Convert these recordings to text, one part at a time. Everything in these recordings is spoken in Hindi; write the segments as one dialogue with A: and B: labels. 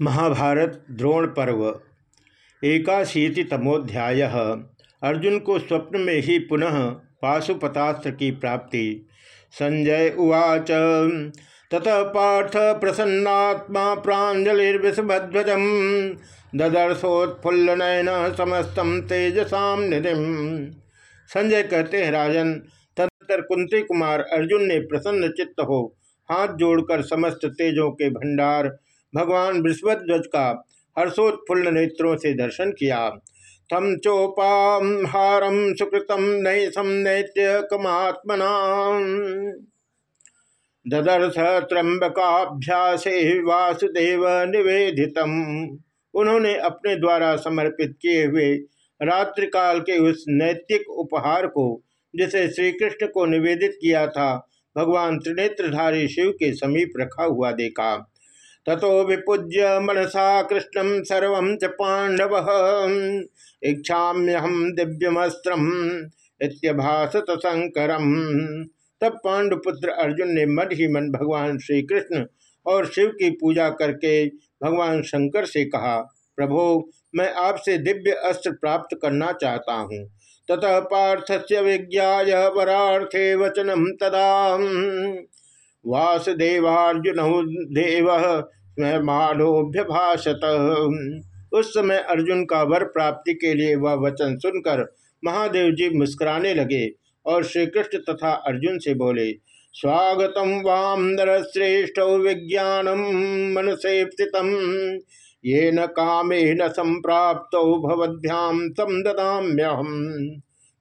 A: महाभारत द्रोण पर्व। एकाशीतितमोध्याय अर्जुन को स्वप्न में ही पुनः पाशुपतास्त्र की प्राप्ति। संजय उवाच, ततः पार्थ प्रसन्नात्मा प्राजलिर्विषभध्वज ददर्शोत्फुल्लनयन समस्तम तेजसा निधि। संजय कहते हैं, राजन तदर कुंती कुमार अर्जुन ने प्रसन्न चित्त हो हाथ जोड़कर समस्त तेजों के भंडार भगवान बृहस्पध्वज का हर्षोत्फुल्ल नेत्रों से दर्शन किया। तम चोपाहारम सुकृतम नैसम नैत्य कमात्मना ददर्थ त्रंबकाभ्यास वासुदेव निवेदितम। उन्होंने अपने द्वारा समर्पित किए हुए रात्रिकाल के उस नैतिक उपहार को, जिसे श्री कृष्ण को निवेदित किया था, भगवान त्रिनेत्रधारी शिव के समीप रखा हुआ देखा। ततो विपूज्य मनसा कृष्णम सर्व च पांडव इच्छाम्यहम दिव्यमस्त्रम इत्यभाषत शंकरम तब पांडुपुत्र अर्जुन ने मन ही मन भगवान श्री कृष्ण और शिव की पूजा करके भगवान शंकर से कहा, प्रभो, मैं आपसे दिव्य अस्त्र प्राप्त करना चाहता हूँ। ततः पार्थ से विज्ञा वरार्थे वचनम तदा वासुदेवार्जुन देव भाषत उस समय अर्जुन का वर प्राप्ति के लिए वह वचन सुनकर महादेव जी मुस्कुराने लगे और श्री कृष्ण तथा अर्जुन से बोले, स्वागतम वाम नर श्रेष्ठ विज्ञानम मनसे ये न कामे न संप्राप्त भवद्भ्याम तम ददाम्यहम।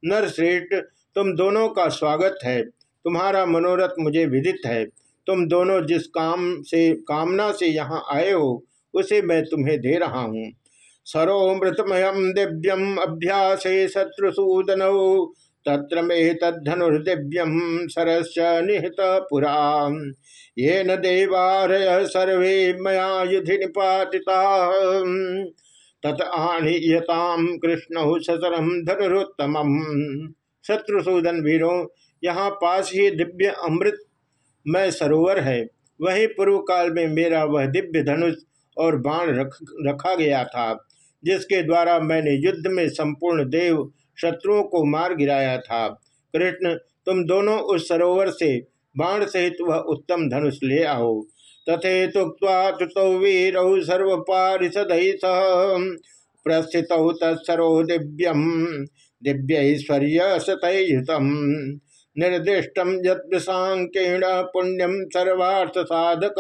A: नर श्रेष्ठ, तुम दोनों का स्वागत है। तुम्हारा मनोरथ मुझे विदित है। तुम दोनों जिस काम से, कामना से यहाँ आए हो, उसे मैं तुम्हें दे रहा हूँ। सरो दिव्यम अभ्यास शत्रुसूदन, तत्र मे तद्धनुर्दिव्यम सरस निहित पुरा। ये न देवारय सर्वे मया युधि निपातिता। तत आणीयताम कृष्ण ससरम धनुरुत्तम शत्रुसूदन वीरों, यहाँ पास ही दिव्य अमृत मैं सरोवर है। वही पूर्व काल में मेरा वह दिव्य धनुष और बाण रख, रखा गया था, जिसके द्वारा मैंने युद्ध में संपूर्ण देव शत्रुओं को मार गिराया था। कृष्ण, तुम दोनों उस सरोवर से बाण सहित वह उत्तम धनुष ले आओ। तथे तुक्ता तुतो वीर सर्वपारिषद प्रस्थित तत्सरो दिव्यम। दिव्यश्वर्य सतयुतम निर्दिष्टम यत्सांकेण पुण्यम सर्वार्थ साधक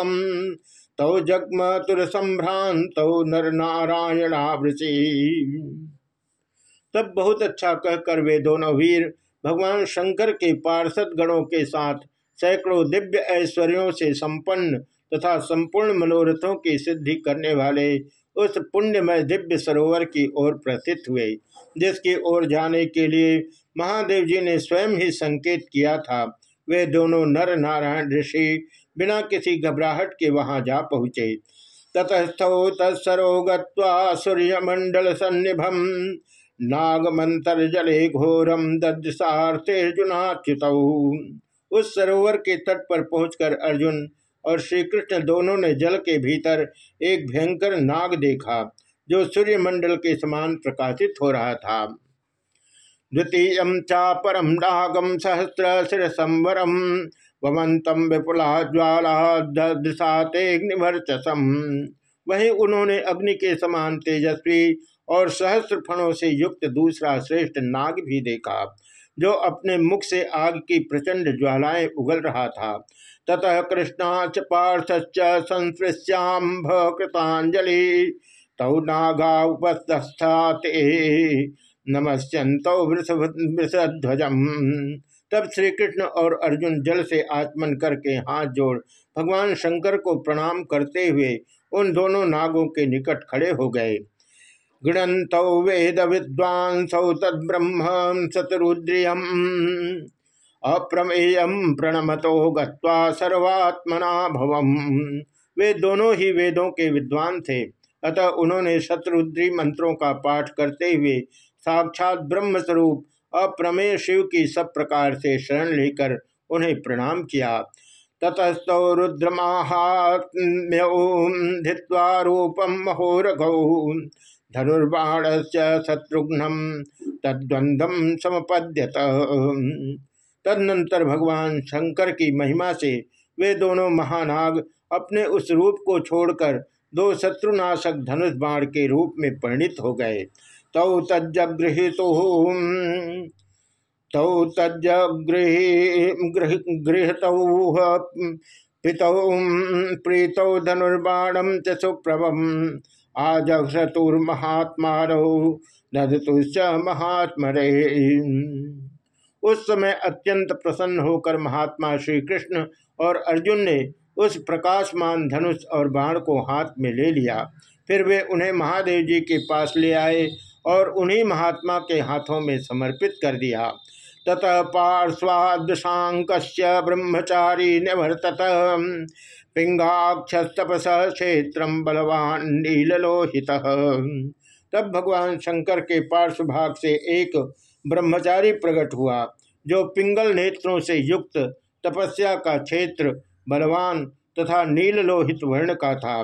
A: तौ जगम तुर संभ्रांत तो नर नारायणावृषि तब बहुत अच्छा कहकर वे दोनों वीर भगवान शंकर के पार्षद गणों के साथ सैकड़ों दिव्य ऐश्वर्यों से संपन्न तथा संपूर्ण मनोरथों की सिद्धि करने वाले उस पुण्यमय दिव्य सरोवर की ओर प्रस्थित हुए, जिसकी ओर जाने के लिए महादेव जी ने स्वयं ही संकेत किया था। वे दोनों नर नारायण ऋषि बिना किसी घबराहट के वहाँ जा पहुँचे। ततस्थौ तत्सरो गूर्यमंडल सन्निभम नागमंतर जले घोरम ददसार्थेर्जुनाच्युत। उस सरोवर के तट पर पहुंचकर अर्जुन और श्री कृष्ण दोनों ने जल के भीतर एक भयंकर नाग देखा, जो सूर्यमंडल के समान प्रकाशित हो रहा था। द्वितीय चापरम नागम सहस्र शिर संवरम वमंतम विपुला ज्वाला वही उन्होंने अग्नि के समान तेजस्वी और सहस्र फणों से युक्त दूसरा श्रेष्ठ नाग भी देखा, जो अपने मुख से आग की प्रचंड ज्वालाएँ उगल रहा था। ततः कृष्णाच पार्थश्च संस्पृश्याम्भ कृतांजलि, तौ नागा उपस्थाते नमस्यंत वृषध्वजम। तब श्री कृष्ण और अर्जुन जल से आचमन करके हाथ जोड़ भगवान शंकर को प्रणाम करते हुए उन दोनों नागों के निकट खड़े हो गए। गृणत वेद विद्वांसौ तद्ब्रह्म शतरुद्रियम। अप्रमेयम प्रणमतो गत्वा सर्वात्मना भवम। वे दोनों ही वेदों के विद्वान थे। अतः उन्होंने शत्रुद्री मंत्रों का पाठ करते हुए साक्षात ब्रह्म स्वरूप अप्रमेय शिव की सब प्रकार से शरण लेकर उन्हें प्रणाम किया। ततस्तौ रुद्रमाहात्म्यौ धित्वा रूपम महोरगौ धनुर्बाण से शत्रुघ्नम तद्वंदम समपद्यत। तदनंतर भगवान शंकर की महिमा से वे दोनों महानाग अपने उस रूप को छोड़कर दो शत्रुनाशक धनुष बाण के रूप में परिणित हो गए। तौ तज्जगृहित तौ तज्जगृहत पितौ प्रीतौ धनुर्बाणम च सुप्रभम आजघ्रतुर्महात्मा नदतुश्च महात्मरे। उस समय अत्यंत प्रसन्न होकर महात्मा श्री कृष्ण और अर्जुन ने उस प्रकाशमान धनुष और बाण को हाथ में ले लिया। फिर वे उन्हें महादेव जी के पास ले आए और उन्हीं महात्मा के हाथों में समर्पित कर दिया। ततः पार्श्वादशांक ब्रह्मचारी निवर्तत। पिंगाक्षस्तपस क्षेत्र बलवान नीलोहित तब भगवान शंकर के पार्श्व भाग से एक ब्रह्मचारी प्रकट हुआ, जो पिंगल नेत्रों से युक्त तपस्या का क्षेत्र बलवान तथा नील लोहित वर्ण का था।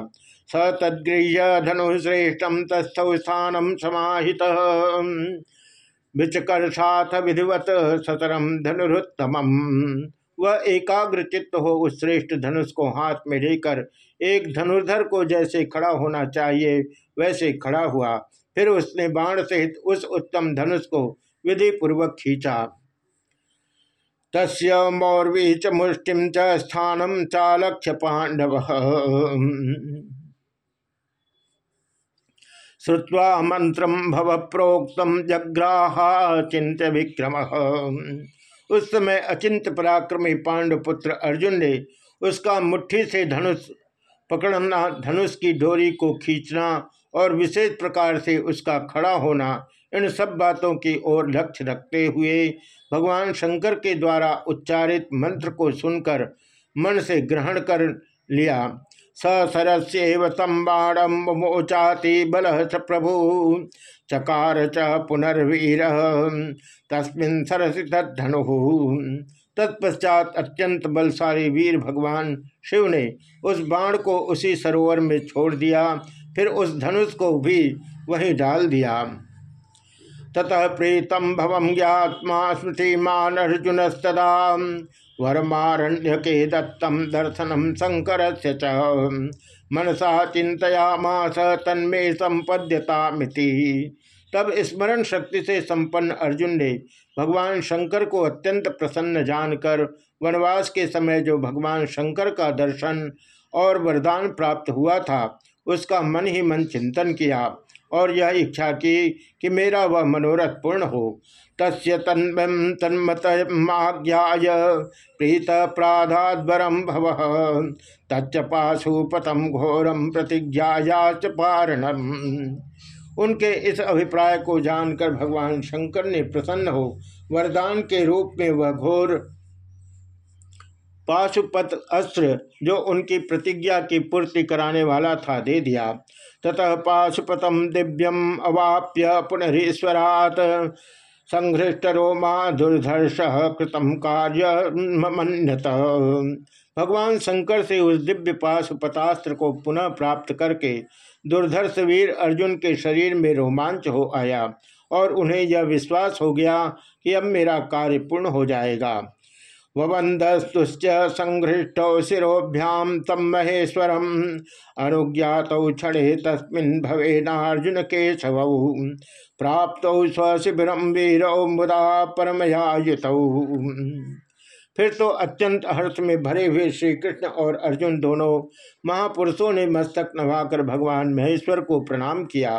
A: स तद्गृह्य धनुश्रेष्ठम तस्थौ स्थानम समाहित। विचकर्षाथ विधिवत सतरम धनुरुत्तम वह एकाग्र चित्त हो उस श्रेष्ठ धनुष को हाथ में लेकर, एक धनुर्धर को जैसे खड़ा होना चाहिए, वैसे खड़ा हुआ। फिर उसने बाण सहित उस उत्तम धनुष को विधि पूर्वक खींचा। तस् मौर्वी च मुष्टिम च स्थानम चालक्ष्य पांडव। श्रुवा मंत्र भव प्रोक्त जग्राहा चिंत विक्रम उस समय अचिंत पराक्रमी पांडुपुत्र अर्जुन ने उसका मुट्ठी से धनुष पकड़ना, धनुष की डोरी को खींचना और विशेष प्रकार से उसका खड़ा होना, इन सब बातों की ओर लक्ष्य रखते हुए भगवान शंकर के द्वारा उच्चारित मंत्र को सुनकर मन से ग्रहण कर लिया। स सरस्व तम बाणम मोचाति बल स प्रभु। चकार च पुनर्वीर। तस्मिन सरसी तद्धनु तत्पश्चात अत्यंत बलशाली वीर भगवान शिव ने उस बाण को उसी सरोवर में छोड़ दिया, फिर उस धनुष को भी वहीं डाल दिया। ततः प्रीतम भवम ज्ञात्मा स्मृतिमान अर्जुन सदा वरमारण्य के दत्तम दर्शनम शंकर मनसा चिंतयामास तन्मे संपद्यता मिति तब स्मरण शक्ति से संपन्न अर्जुन ने भगवान शंकर को अत्यंत प्रसन्न जानकर, वनवास के समय जो भगवान शंकर का दर्शन और वरदान प्राप्त हुआ था उसका मन ही मन चिंतन किया और यह इच्छा की कि मेरा वह मनोरथ पूर्ण हो। तस्य तन्म तन्मत माज्ञाय प्रीत प्राधाद्वरम भव। तच्च पाशुपतम घोरम च पारणम। उनके इस अभिप्राय को जानकर भगवान शंकर ने प्रसन्न हो, वरदान के रूप में वह घोर पाशुपत अस्त्र जो उनकी प्रतिज्ञा की पूर्ति कराने वाला था दे दिया। ततः पाशुपतम दिव्यम अवाप्य पुनरीश्वरात। संघृष्ट रोमा दुर्धर्ष कृतम कार्य मन्यत भगवान शंकर से उस दिव्य पाशुपतास्त्र को पुनः प्राप्त करके दुर्धर्ष वीर अर्जुन के शरीर में रोमांच हो आया और उन्हें यह विश्वास हो गया कि अब मेरा कार्य पूर्ण हो जाएगा। वबंधस्तुश्च संघृष्ट शिरोभ्याम तम महेश्वरम। अनुज्ञात क्षणे तस्मिन् केशव प्राप्त स्वशिबिरम वीरौ मुदा परमयायुत। फिर तो अत्यंत हर्ष में भरे हुए श्री कृष्ण और अर्जुन दोनों महापुरुषों ने मस्तक नवाकर भगवान महेश्वर को प्रणाम किया।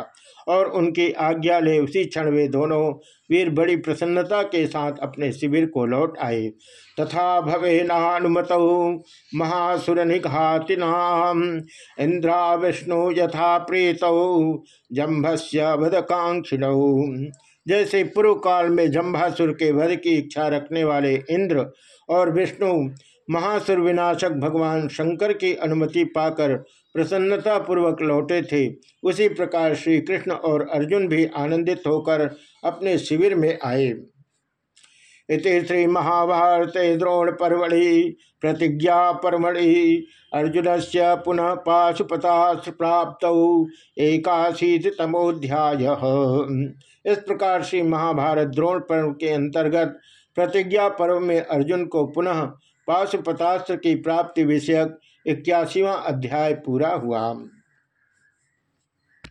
A: और उनकी आज्ञा ले उसी क्षण वे दोनों वीर बड़ी प्रसन्नता के साथ अपने शिविर को लौट आए। तथा भवे नानुमत महासुर निघातिनाम इंद्रा विष्णु यथा प्रीत, जम्भस्य वधकांक्षिण जैसे पूर्व काल में जम्भासुर के वध की इच्छा रखने वाले इंद्र और विष्णु महासुर विनाशक भगवान शंकर की अनुमति पाकर प्रसन्नता पूर्वक लौटे थे। उसी प्रकार श्री कृष्ण और अर्जुन भी आनंदित होकर अपने शिविर में आए। इति श्री महाभारत द्रोण परमढ़ि प्रतिज्ञा परमढ़ि अर्जुन से पुनः पाशुपता प्राप्त एकाशीत तमोध्याय इस प्रकार श्री महाभारत द्रोण पर्व के अंतर्गत प्रतिज्ञा पर्व में अर्जुन को पुनः पाशुपतास्त्र की प्राप्ति विषयक इक्यासीवा अध्याय पूरा हुआ।